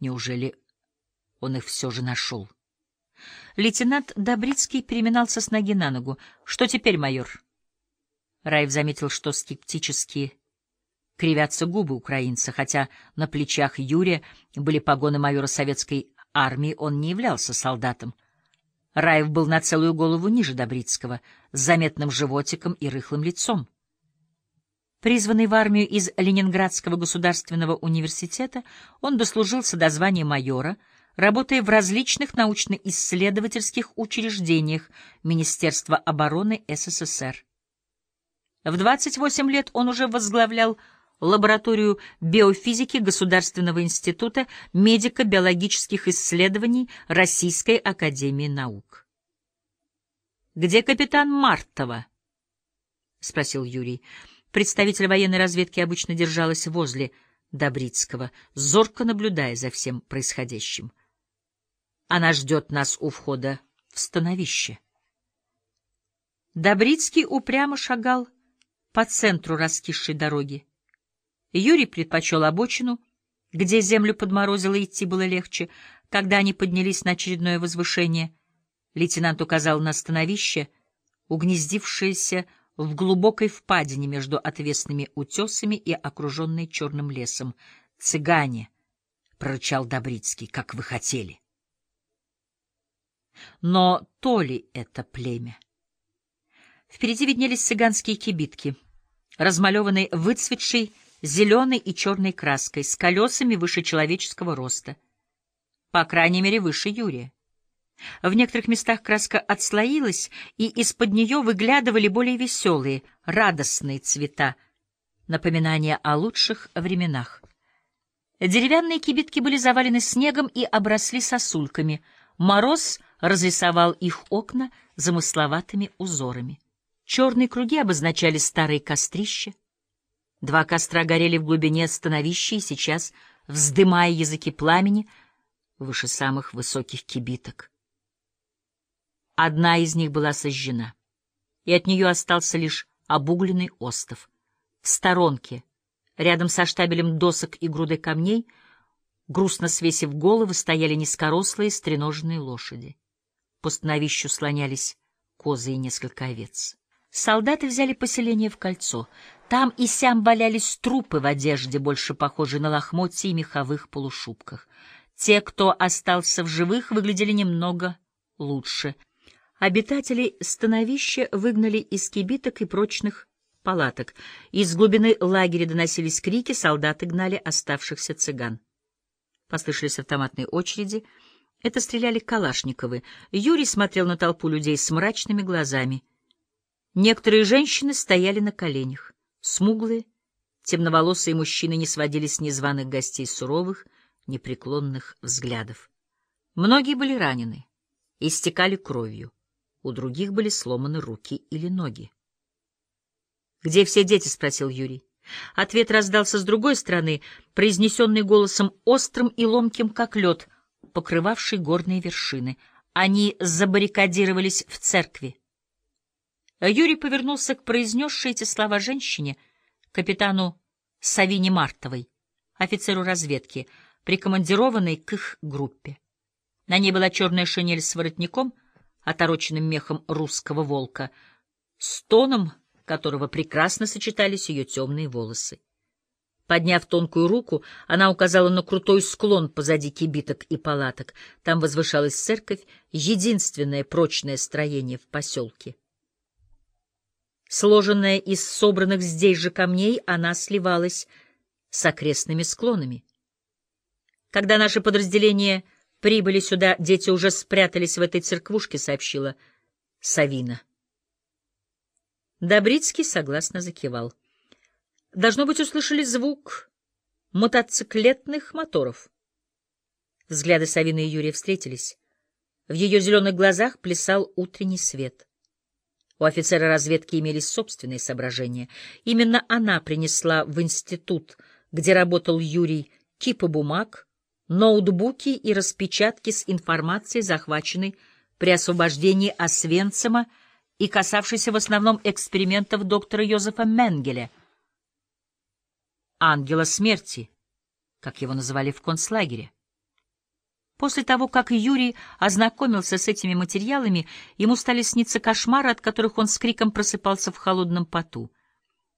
Неужели он их все же нашел? Лейтенант Добрицкий переминался с ноги на ногу. — Что теперь, майор? Раев заметил, что скептически кривятся губы украинца, хотя на плечах Юрия были погоны майора советской армии, он не являлся солдатом. Раев был на целую голову ниже Добрицкого, с заметным животиком и рыхлым лицом. Призванный в армию из Ленинградского государственного университета, он дослужился до звания майора, работая в различных научно-исследовательских учреждениях Министерства обороны СССР. В 28 лет он уже возглавлял лабораторию биофизики Государственного института медико-биологических исследований Российской академии наук. «Где капитан Мартова?» — спросил Юрий. Представитель военной разведки обычно держалась возле Добрицкого, зорко наблюдая за всем происходящим. Она ждет нас у входа в становище. Добрицкий упрямо шагал по центру раскисшей дороги. Юрий предпочел обочину, где землю подморозило идти было легче. Когда они поднялись на очередное возвышение, лейтенант указал на становище, угнездившееся в глубокой впадине между отвесными утесами и окруженной черным лесом. «Цыгане!» — прорычал Добрицкий, — «как вы хотели». Но то ли это племя? Впереди виднелись цыганские кибитки, размалеванные выцветшей зеленой и черной краской, с колесами выше человеческого роста. По крайней мере, выше Юрия. В некоторых местах краска отслоилась, и из-под нее выглядывали более веселые, радостные цвета, напоминания о лучших временах. Деревянные кибитки были завалены снегом и обросли сосульками. Мороз разрисовал их окна замысловатыми узорами. Черные круги обозначали старые кострища. Два костра горели в глубине становища и сейчас, вздымая языки пламени, выше самых высоких кибиток. Одна из них была сожжена, и от нее остался лишь обугленный остов. В сторонке, рядом со штабелем досок и грудой камней, грустно свесив головы, стояли низкорослые стреноженные лошади. По становищу слонялись козы и несколько овец. Солдаты взяли поселение в кольцо. Там и сям валялись трупы в одежде, больше похожей на лохмотья и меховых полушубках. Те, кто остался в живых, выглядели немного лучше — Обитателей становища выгнали из кибиток и прочных палаток. Из глубины лагеря доносились крики, солдаты гнали оставшихся цыган. Послышались автоматные очереди. Это стреляли калашниковы. Юрий смотрел на толпу людей с мрачными глазами. Некоторые женщины стояли на коленях. Смуглые, темноволосые мужчины не сводили с незваных гостей суровых, непреклонных взглядов. Многие были ранены, истекали кровью у других были сломаны руки или ноги. «Где все дети?» — спросил Юрий. Ответ раздался с другой стороны, произнесенный голосом острым и ломким, как лед, покрывавший горные вершины. Они забаррикадировались в церкви. Юрий повернулся к произнесшей эти слова женщине, капитану Савине Мартовой, офицеру разведки, прикомандированной к их группе. На ней была черная шинель с воротником — отороченным мехом русского волка, с тоном которого прекрасно сочетались ее темные волосы. Подняв тонкую руку, она указала на крутой склон позади кибиток и палаток. Там возвышалась церковь, единственное прочное строение в поселке. Сложенная из собранных здесь же камней, она сливалась с окрестными склонами. Когда наше подразделение Прибыли сюда, дети уже спрятались в этой церквушке, сообщила Савина. Добрицкий согласно закивал. Должно быть, услышали звук мотоциклетных моторов. Взгляды Савины и Юрия встретились. В ее зеленых глазах плясал утренний свет. У офицера разведки имелись собственные соображения. Именно она принесла в институт, где работал Юрий, кипы бумаг, ноутбуки и распечатки с информацией, захваченной при освобождении Освенцима и касавшейся в основном экспериментов доктора Йозефа Менгеля, ангела смерти, как его называли в концлагере. После того, как Юрий ознакомился с этими материалами, ему стали сниться кошмары, от которых он с криком просыпался в холодном поту.